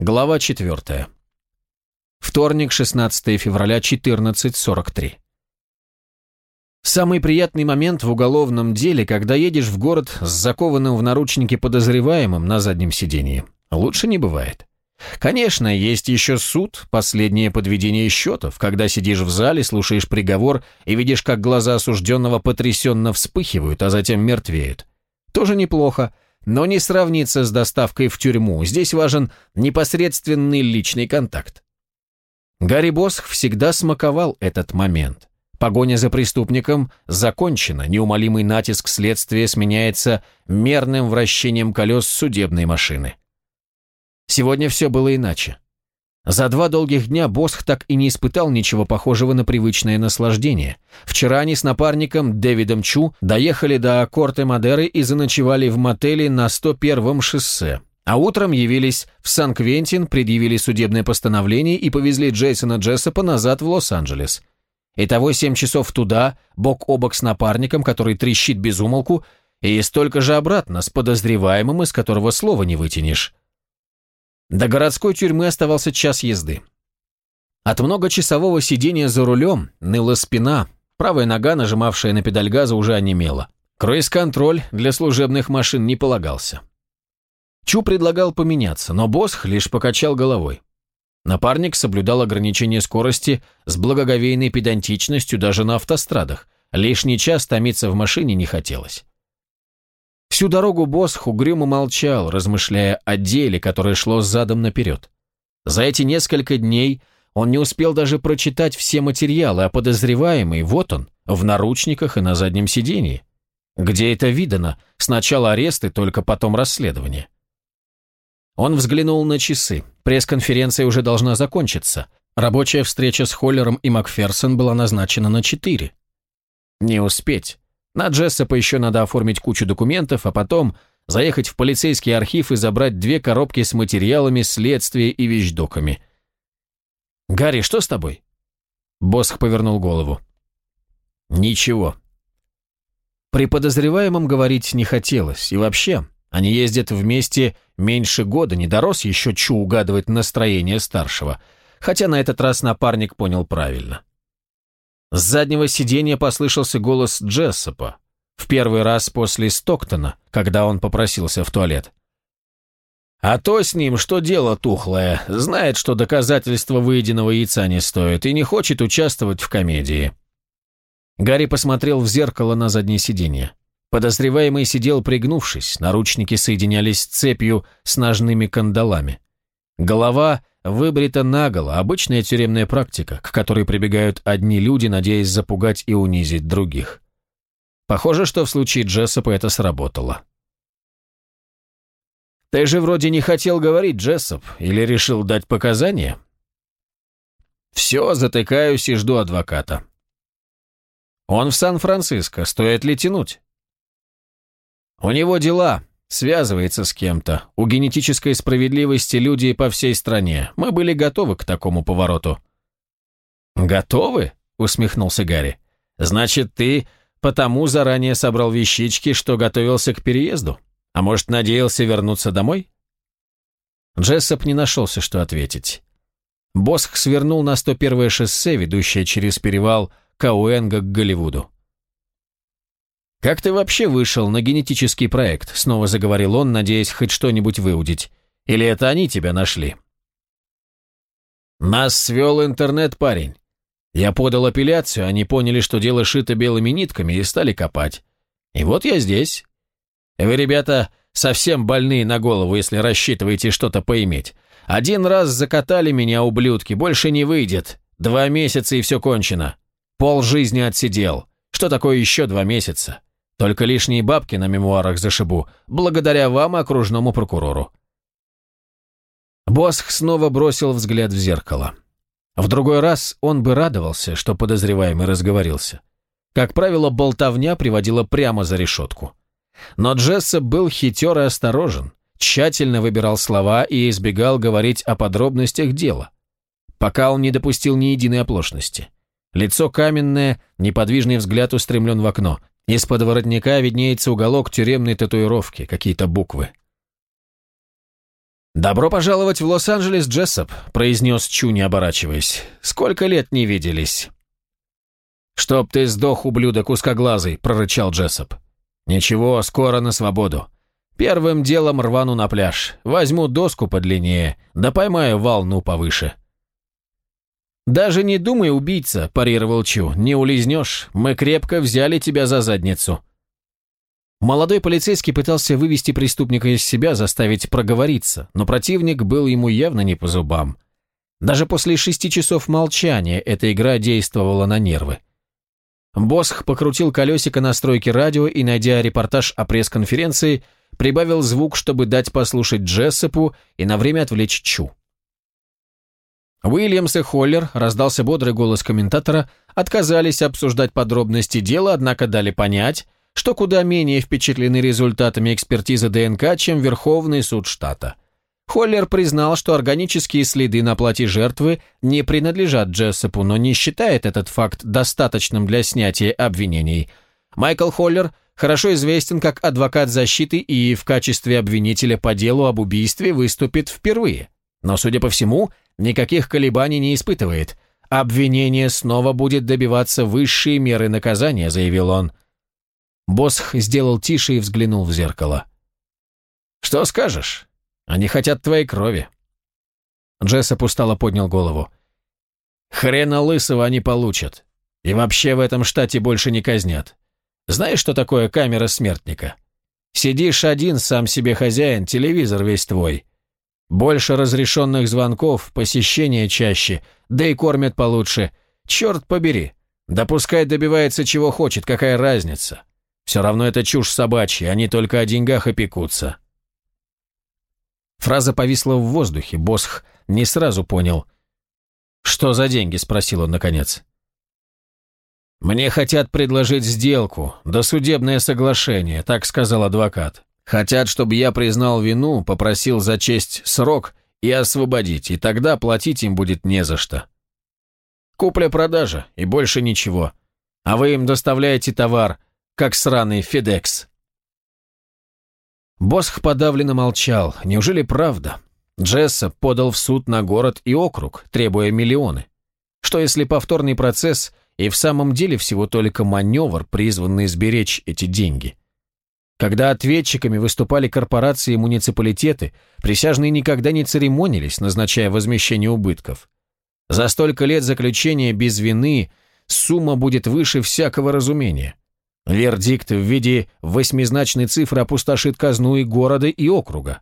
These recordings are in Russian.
Глава 4. Вторник, 16 февраля, 14.43. Самый приятный момент в уголовном деле, когда едешь в город с закованным в наручники подозреваемым на заднем сидении. Лучше не бывает. Конечно, есть еще суд, последнее подведение счетов, когда сидишь в зале, слушаешь приговор и видишь, как глаза осужденного потрясенно вспыхивают, а затем мертвеют. Тоже неплохо, но не сравнится с доставкой в тюрьму. Здесь важен непосредственный личный контакт. Гарри Босх всегда смаковал этот момент. Погоня за преступником закончена, неумолимый натиск следствия сменяется мерным вращением колес судебной машины. Сегодня все было иначе. За два долгих дня Босх так и не испытал ничего похожего на привычное наслаждение. Вчера они с напарником Дэвидом Чу доехали до Корте Мадеры и заночевали в мотеле на 101-м шоссе. А утром явились в Сан-Квентин, предъявили судебное постановление и повезли Джейсона Джессопа назад в Лос-Анджелес. Итого семь часов туда, бок о бок с напарником, который трещит без умолку, и столько же обратно, с подозреваемым, из которого слова не вытянешь. До городской тюрьмы оставался час езды. От многочасового сидения за рулем ныла спина, правая нога, нажимавшая на педаль газа, уже онемела. Круиз-контроль для служебных машин не полагался. Чу предлагал поменяться, но Босх лишь покачал головой. Напарник соблюдал ограничение скорости с благоговейной педантичностью даже на автострадах. Лишний час томиться в машине не хотелось. Всю дорогу Босх угрюмо молчал, размышляя о деле, которое шло задом наперед. За эти несколько дней он не успел даже прочитать все материалы, а подозреваемый, вот он, в наручниках и на заднем сидении. Где это видано? Сначала арест и только потом расследование. Он взглянул на часы. Пресс-конференция уже должна закончиться. Рабочая встреча с Холлером и Макферсон была назначена на четыре. Не успеть. На Джессопа еще надо оформить кучу документов, а потом заехать в полицейский архив и забрать две коробки с материалами следствия и вещдоками. «Гарри, что с тобой?» Босх повернул голову. «Ничего». При подозреваемом говорить не хотелось, и вообще, они ездят вместе меньше года, не дорос еще Чу угадывать настроение старшего, хотя на этот раз напарник понял правильно. С заднего сиденья послышался голос Джессопа, в первый раз после Стоктона, когда он попросился в туалет. «А то с ним, что дело тухлое, знает, что доказательства выеденного яйца не стоит и не хочет участвовать в комедии». Гарри посмотрел в зеркало на заднее сиденье. Подозреваемый сидел пригнувшись, наручники соединялись цепью с ножными кандалами. Голова Выбрита наголо, обычная тюремная практика, к которой прибегают одни люди, надеясь запугать и унизить других. Похоже, что в случае Джессопа это сработало. «Ты же вроде не хотел говорить, Джессоп, или решил дать показания?» «Все, затыкаюсь и жду адвоката». «Он в Сан-Франциско, стоит ли тянуть?» «У него дела, Связывается с кем-то. У генетической справедливости люди по всей стране. Мы были готовы к такому повороту». «Готовы?» — усмехнулся Гарри. «Значит, ты потому заранее собрал вещички, что готовился к переезду? А может, надеялся вернуться домой?» Джессоп не нашелся, что ответить. Босх свернул на 101-е шоссе, ведущее через перевал Кауэнга к Голливуду. «Как ты вообще вышел на генетический проект?» — снова заговорил он, надеясь хоть что-нибудь выудить. «Или это они тебя нашли?» «Нас свел интернет, парень. Я подал апелляцию, они поняли, что дело шито белыми нитками и стали копать. И вот я здесь. Вы, ребята, совсем больные на голову, если рассчитываете что-то поиметь. Один раз закатали меня, ублюдки, больше не выйдет. Два месяца и все кончено. Пол жизни отсидел. Что такое еще два месяца? Только лишние бабки на мемуарах зашибу, благодаря вам и окружному прокурору». Босх снова бросил взгляд в зеркало. В другой раз он бы радовался, что подозреваемый разговорился. Как правило, болтовня приводила прямо за решетку. Но Джессоп был хитер и осторожен, тщательно выбирал слова и избегал говорить о подробностях дела, пока он не допустил ни единой оплошности. Лицо каменное, неподвижный взгляд устремлен в окно. Из-под воротника виднеется уголок тюремной татуировки, какие-то буквы. «Добро пожаловать в Лос-Анджелес, Джессоп», — произнес Чу, не оборачиваясь. «Сколько лет не виделись?» «Чтоб ты сдох, ублюдок узкоглазый», — прорычал Джессоп. «Ничего, скоро на свободу. Первым делом рвану на пляж. Возьму доску подлиннее, да поймаю волну повыше». «Даже не думай, убийца», – парировал Чу. «Не улизнешь. Мы крепко взяли тебя за задницу». Молодой полицейский пытался вывести преступника из себя, заставить проговориться, но противник был ему явно не по зубам. Даже после шести часов молчания эта игра действовала на нервы. Босх покрутил колесико настройки радио и, найдя репортаж о пресс-конференции, прибавил звук, чтобы дать послушать Джессопу и на время отвлечь Чу. Уильямс и Холлер, раздался бодрый голос комментатора, отказались обсуждать подробности дела, однако дали понять, что куда менее впечатлены результатами экспертизы ДНК, чем Верховный суд штата. Холлер признал, что органические следы на платье жертвы не принадлежат Джессопу, но не считает этот факт достаточным для снятия обвинений. Майкл Холлер хорошо известен как адвокат защиты и в качестве обвинителя по делу об убийстве выступит впервые. Но, судя по всему, никаких колебаний не испытывает. Обвинение снова будет добиваться высшей меры наказания, заявил он. Босх сделал тише и взглянул в зеркало. «Что скажешь? Они хотят твоей крови». Джессоп устало поднял голову. «Хрена лысого они получат. И вообще в этом штате больше не казнят. Знаешь, что такое камера смертника? Сидишь один, сам себе хозяин, телевизор весь твой. Больше разрешенных звонков, посещения чаще, да и кормят получше. Черт побери. Да пускай добивается чего хочет, какая разница. Все равно это чушь собачья, они только о деньгах опекутся. Фраза повисла в воздухе, Босх не сразу понял. «Что за деньги?» – спросил он наконец. «Мне хотят предложить сделку, досудебное соглашение», – так сказал адвокат. Хотят, чтобы я признал вину, попросил за честь срок и освободить, и тогда платить им будет не за что. Купля-продажа и больше ничего. А вы им доставляете товар, как сраный Федекс. Босх подавленно молчал. Неужели правда? Джесса подал в суд на город и округ, требуя миллионы. Что если повторный процесс и в самом деле всего только маневр, призванный сберечь эти деньги? Когда ответчиками выступали корпорации и муниципалитеты, присяжные никогда не церемонились, назначая возмещение убытков. За столько лет заключения без вины сумма будет выше всякого разумения. Вердикт в виде восьмизначной цифры опустошит казну и города, и округа.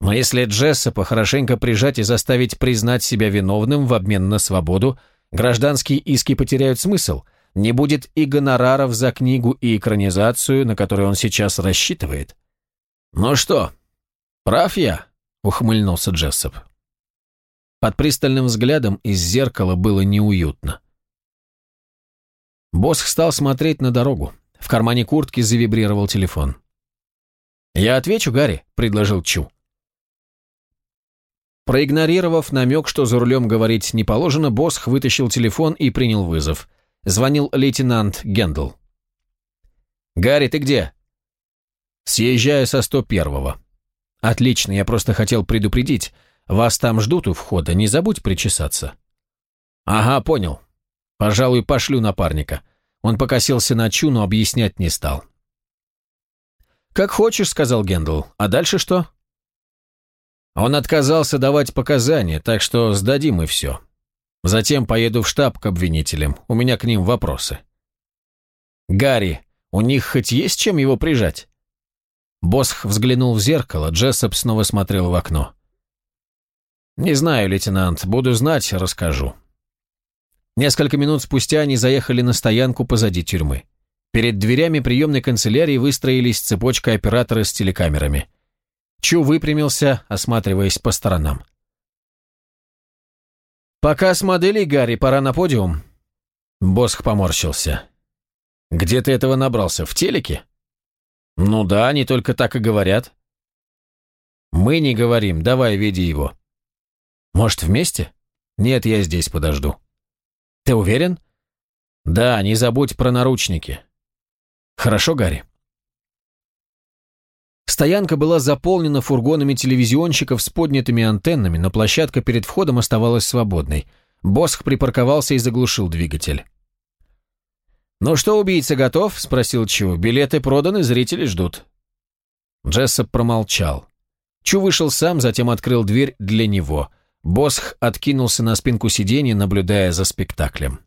Но если Джессопа хорошенько прижать и заставить признать себя виновным в обмен на свободу, гражданские иски потеряют смысл – не будет и гонораров за книгу и экранизацию, на которую он сейчас рассчитывает. «Ну что, прав я?» — ухмыльнулся Джессоп. Под пристальным взглядом из зеркала было неуютно. Босс стал смотреть на дорогу. В кармане куртки завибрировал телефон. «Я отвечу, Гарри», — предложил Чу. Проигнорировав намек, что за рулем говорить не положено, Босх вытащил телефон и принял вызов. Звонил лейтенант Гендл. «Гарри, ты где?» «Съезжаю со 101-го». «Отлично, я просто хотел предупредить. Вас там ждут у входа, не забудь причесаться». «Ага, понял. Пожалуй, пошлю напарника». Он покосился на Чу, но объяснять не стал. «Как хочешь», — сказал Гендл. «А дальше что?» Он отказался давать показания, так что сдадим и все. Затем поеду в штаб к обвинителям. У меня к ним вопросы. Гарри, у них хоть есть чем его прижать? Босх взглянул в зеркало, Джессоп снова смотрел в окно. «Не знаю, лейтенант. Буду знать, расскажу». Несколько минут спустя они заехали на стоянку позади тюрьмы. Перед дверями приемной канцелярии выстроились цепочка операторы с телекамерами. Чу выпрямился, осматриваясь по сторонам. «Пока с моделей, Гарри, пора на подиум». Босх поморщился. «Где ты этого набрался? В телеке?» «Ну да, они только так и говорят». «Мы не говорим, давай веди его». «Может, вместе?» «Нет, я здесь подожду». «Ты уверен?» «Да, не забудь про наручники». «Хорошо, Гарри». Стоянка была заполнена фургонами телевизионщиков с поднятыми антеннами, но площадка перед входом оставалась свободной. Босх припарковался и заглушил двигатель. «Ну что, убийца готов?» – спросил Чу. «Билеты проданы, зрители ждут». Джессоп промолчал. Чу вышел сам, затем открыл дверь для него. Босх откинулся на спинку сиденья, наблюдая за спектаклем.